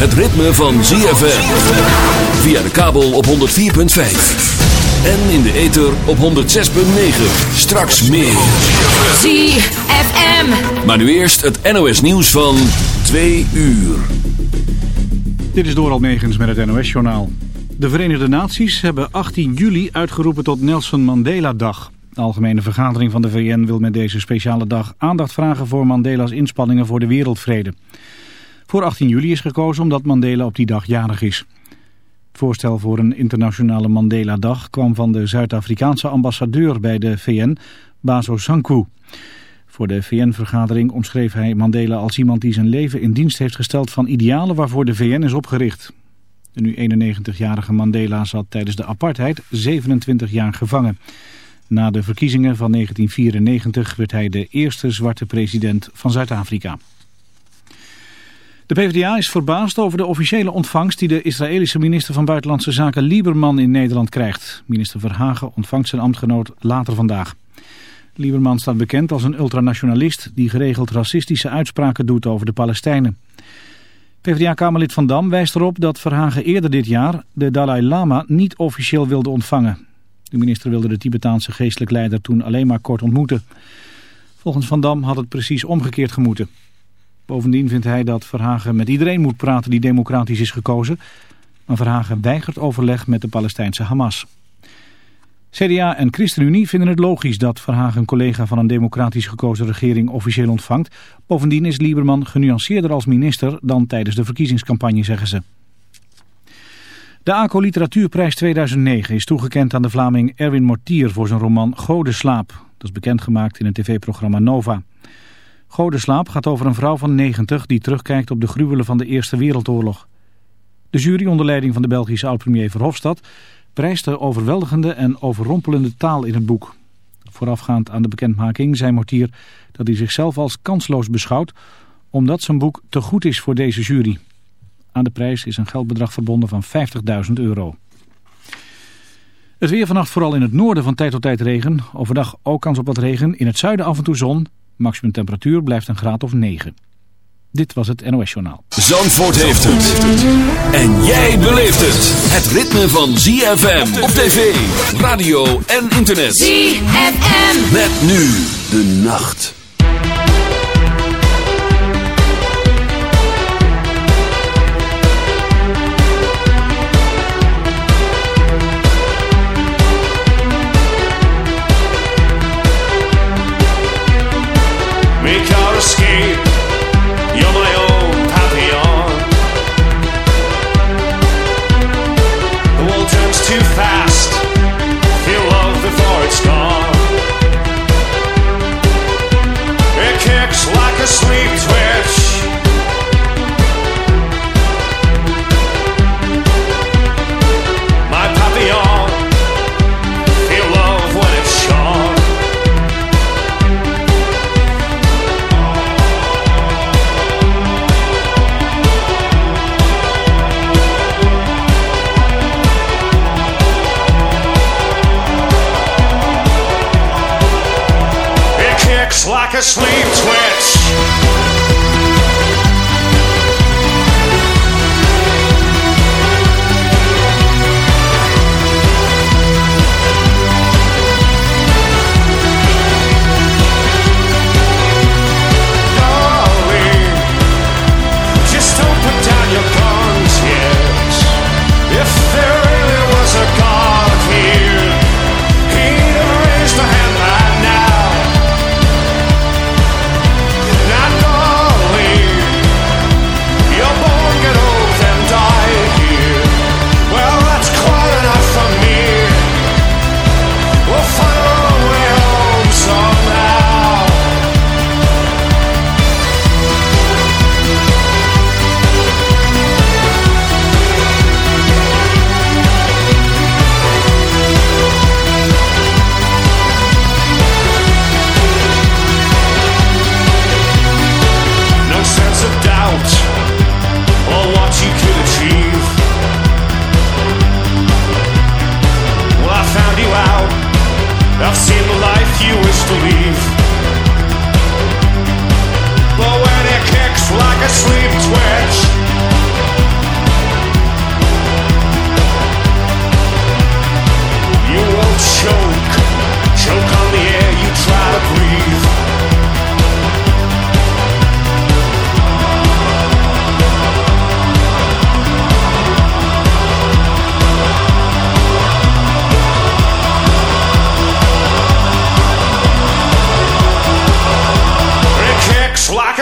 het ritme van ZFM. Via de kabel op 104.5. En in de ether op 106.9. Straks meer. ZFM. Maar nu eerst het NOS nieuws van 2 uur. Dit is Doral Megens met het NOS-journaal. De Verenigde Naties hebben 18 juli uitgeroepen tot Nelson Mandela-dag. De Algemene Vergadering van de VN wil met deze speciale dag aandacht vragen voor Mandela's inspanningen voor de wereldvrede. Voor 18 juli is gekozen omdat Mandela op die dag jarig is. Het voorstel voor een internationale Mandela-dag kwam van de Zuid-Afrikaanse ambassadeur bij de VN, Bazo Sanku. Voor de VN-vergadering omschreef hij Mandela als iemand die zijn leven in dienst heeft gesteld van idealen waarvoor de VN is opgericht. De nu 91-jarige Mandela zat tijdens de apartheid 27 jaar gevangen. Na de verkiezingen van 1994 werd hij de eerste zwarte president van Zuid-Afrika. De PvdA is verbaasd over de officiële ontvangst die de Israëlische minister van Buitenlandse Zaken Lieberman in Nederland krijgt. Minister Verhagen ontvangt zijn ambtgenoot later vandaag. Lieberman staat bekend als een ultranationalist die geregeld racistische uitspraken doet over de Palestijnen. PvdA-kamerlid Van Dam wijst erop dat Verhagen eerder dit jaar de Dalai Lama niet officieel wilde ontvangen. De minister wilde de Tibetaanse geestelijk leider toen alleen maar kort ontmoeten. Volgens Van Dam had het precies omgekeerd gemoeten. Bovendien vindt hij dat Verhagen met iedereen moet praten die democratisch is gekozen. Maar Verhagen weigert overleg met de Palestijnse Hamas. CDA en ChristenUnie vinden het logisch dat Verhagen een collega van een democratisch gekozen regering officieel ontvangt. Bovendien is Lieberman genuanceerder als minister dan tijdens de verkiezingscampagne, zeggen ze. De ACO Literatuurprijs 2009 is toegekend aan de Vlaming Erwin Mortier voor zijn roman Godeslaap. Dat is bekendgemaakt in het tv-programma Nova. Godeslaap gaat over een vrouw van 90 die terugkijkt op de gruwelen van de Eerste Wereldoorlog. De jury onder leiding van de Belgische oud-premier Verhofstadt prijst de overweldigende en overrompelende taal in het boek. Voorafgaand aan de bekendmaking zei Mortier dat hij zichzelf als kansloos beschouwt omdat zijn boek te goed is voor deze jury. Aan de prijs is een geldbedrag verbonden van 50.000 euro. Het weer vannacht vooral in het noorden van tijd tot tijd regen. Overdag ook kans op wat regen. In het zuiden af en toe zon. Maximum temperatuur blijft een graad of 9. Dit was het NOS Journaal. Zandvoort heeft het. En jij beleeft het. Het ritme van ZFM op tv, radio en internet. ZFM. Met nu de nacht. Escape. Sleep twitch.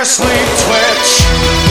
A sleep twitch.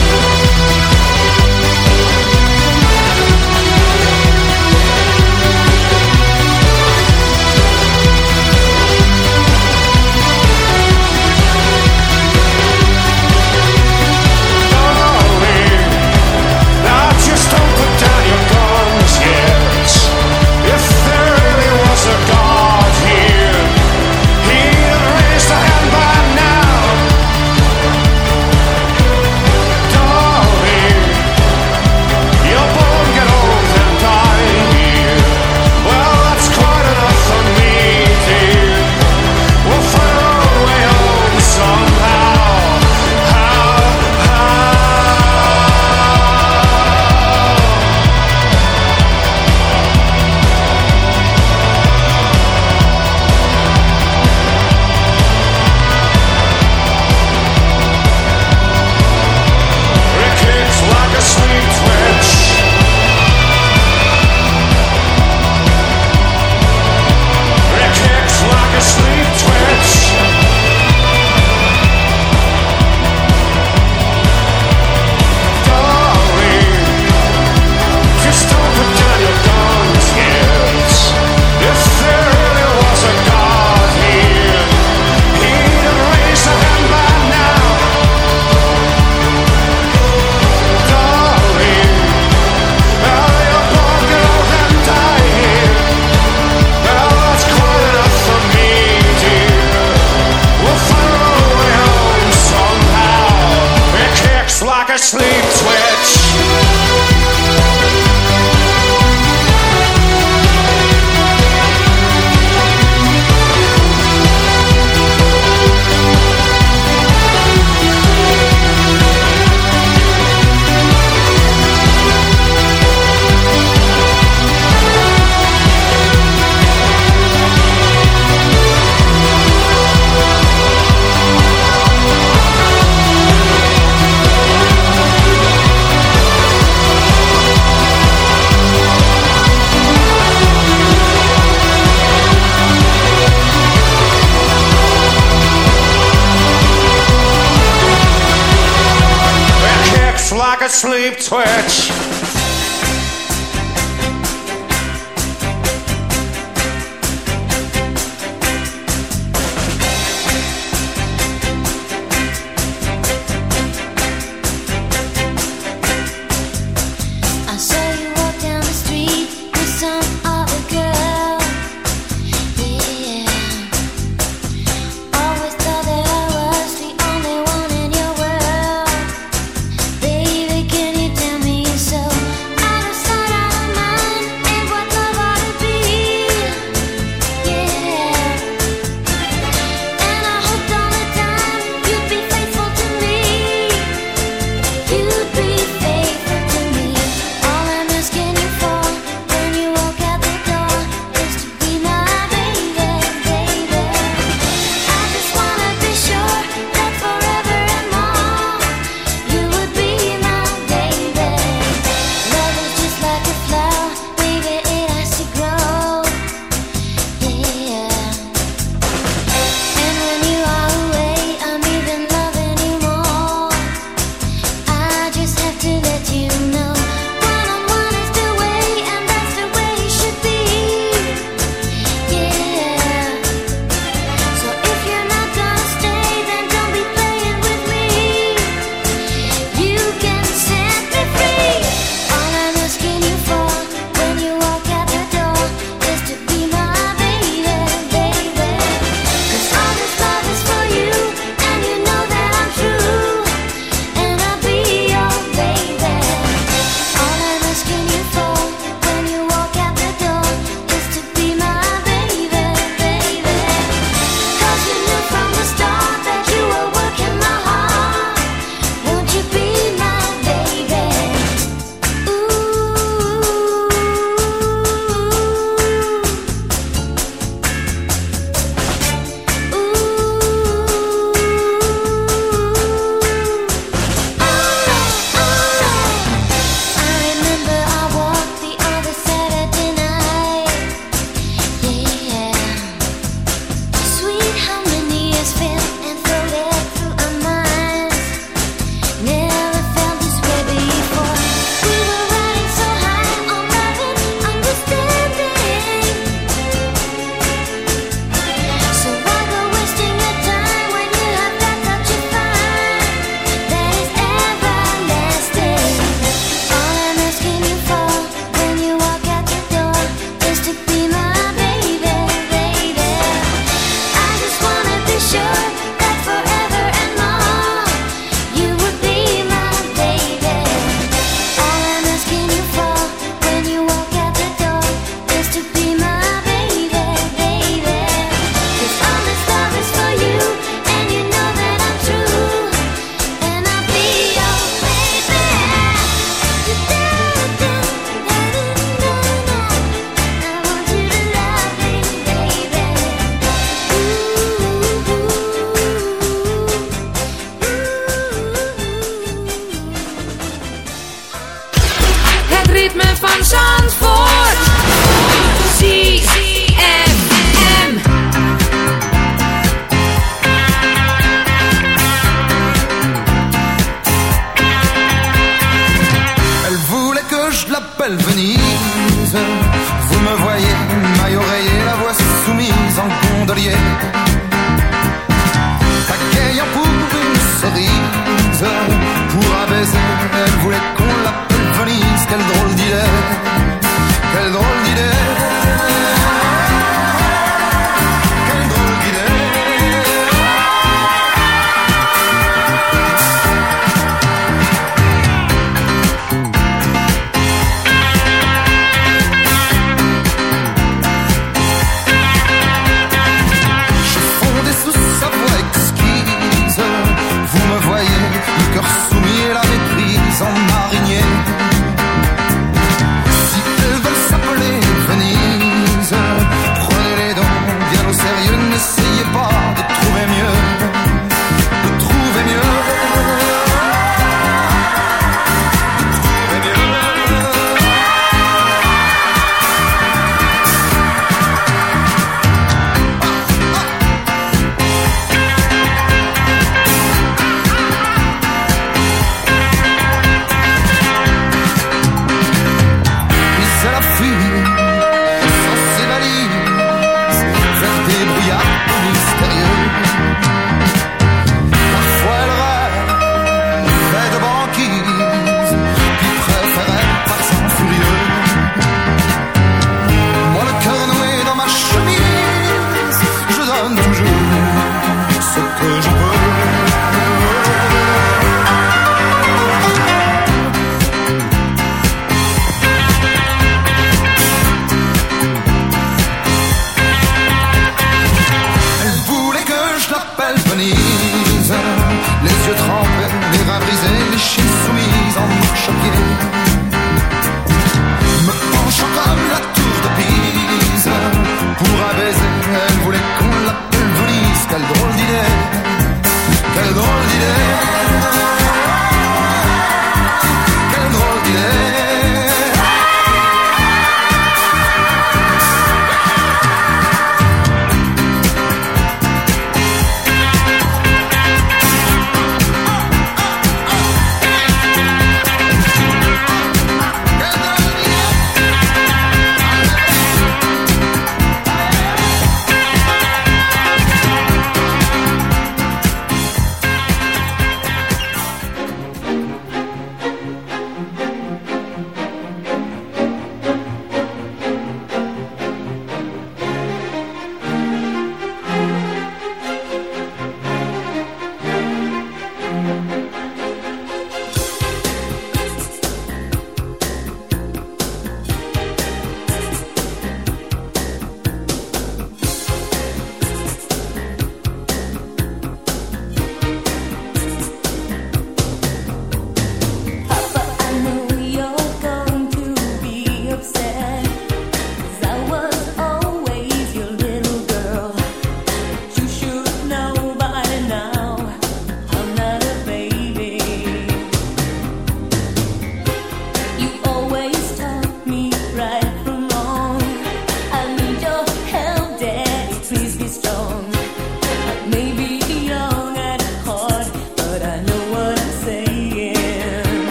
sleeps with. deep twitch.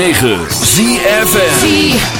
106.9 ZFM.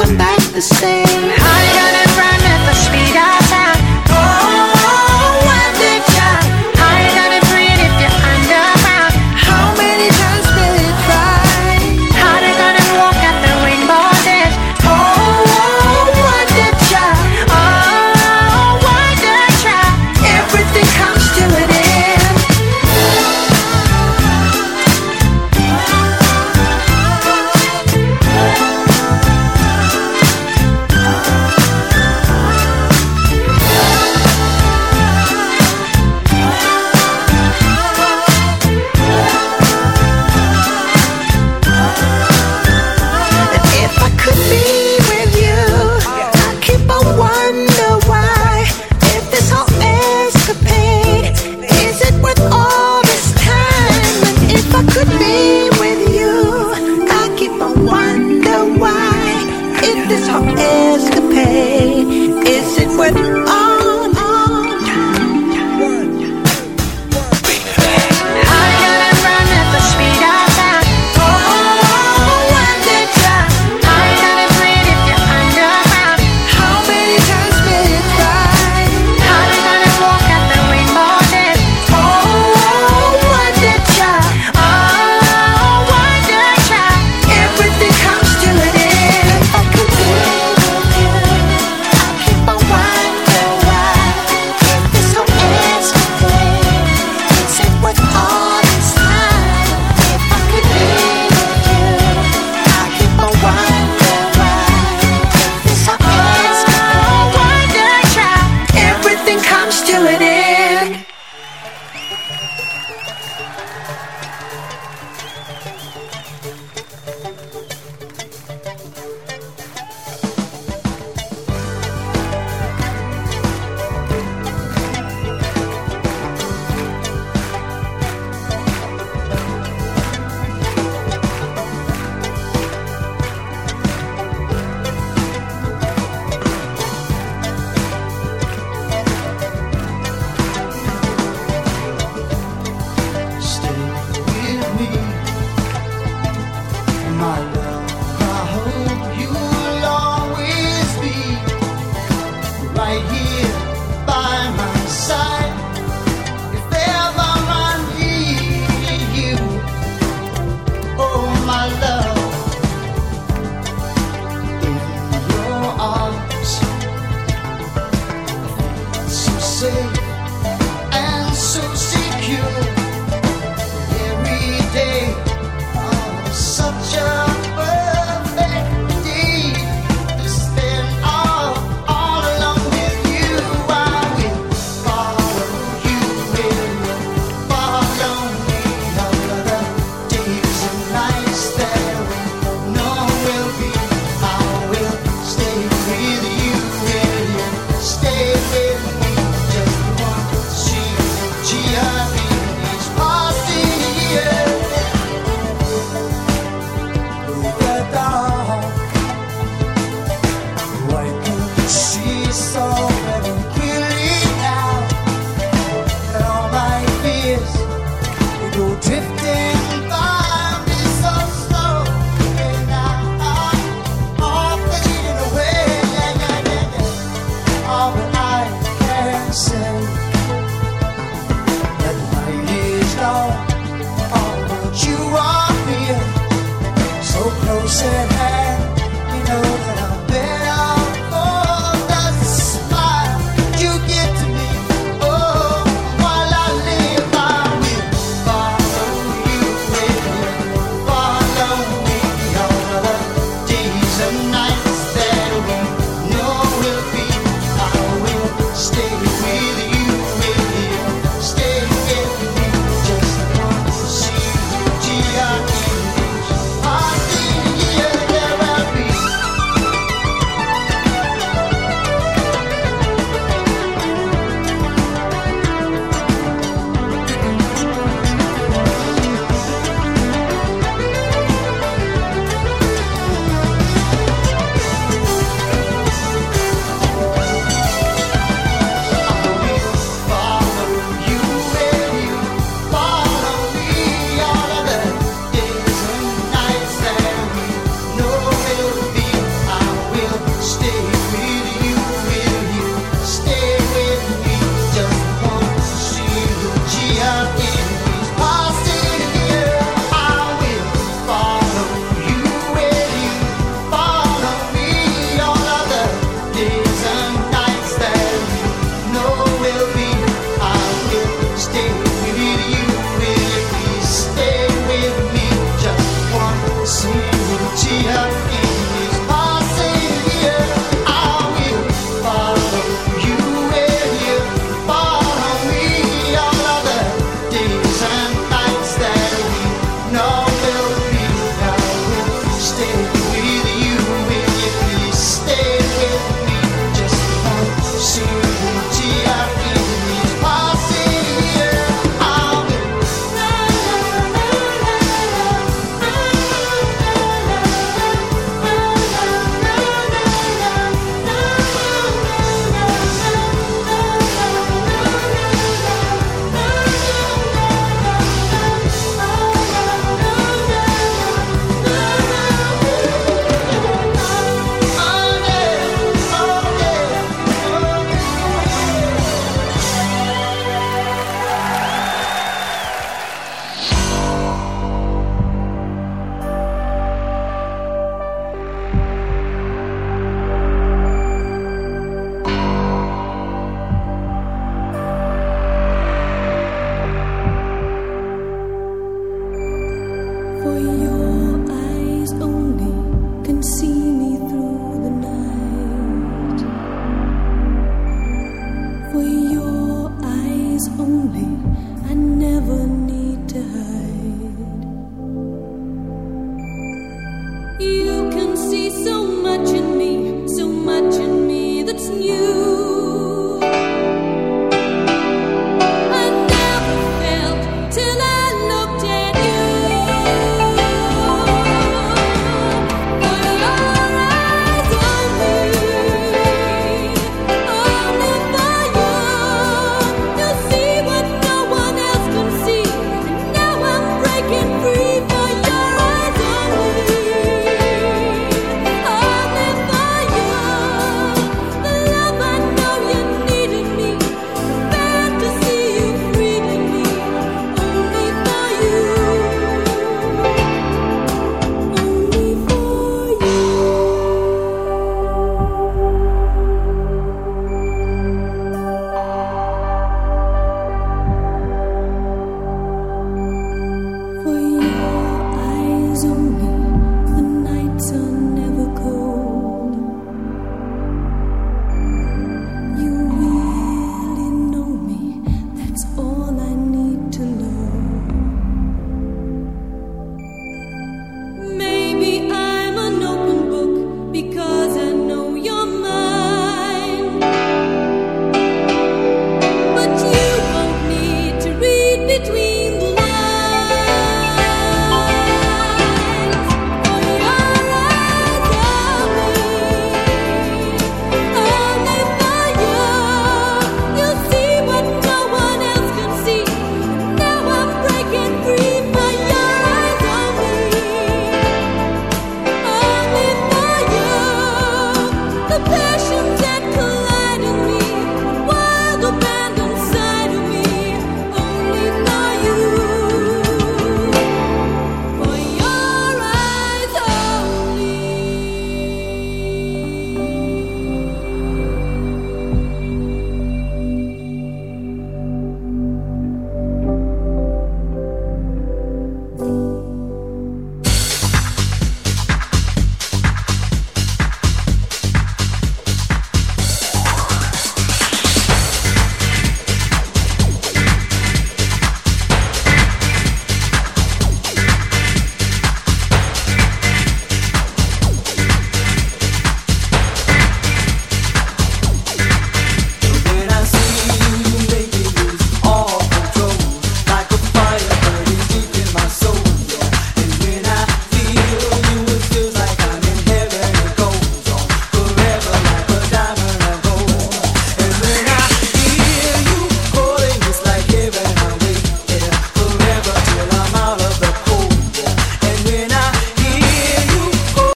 come back the same. right here.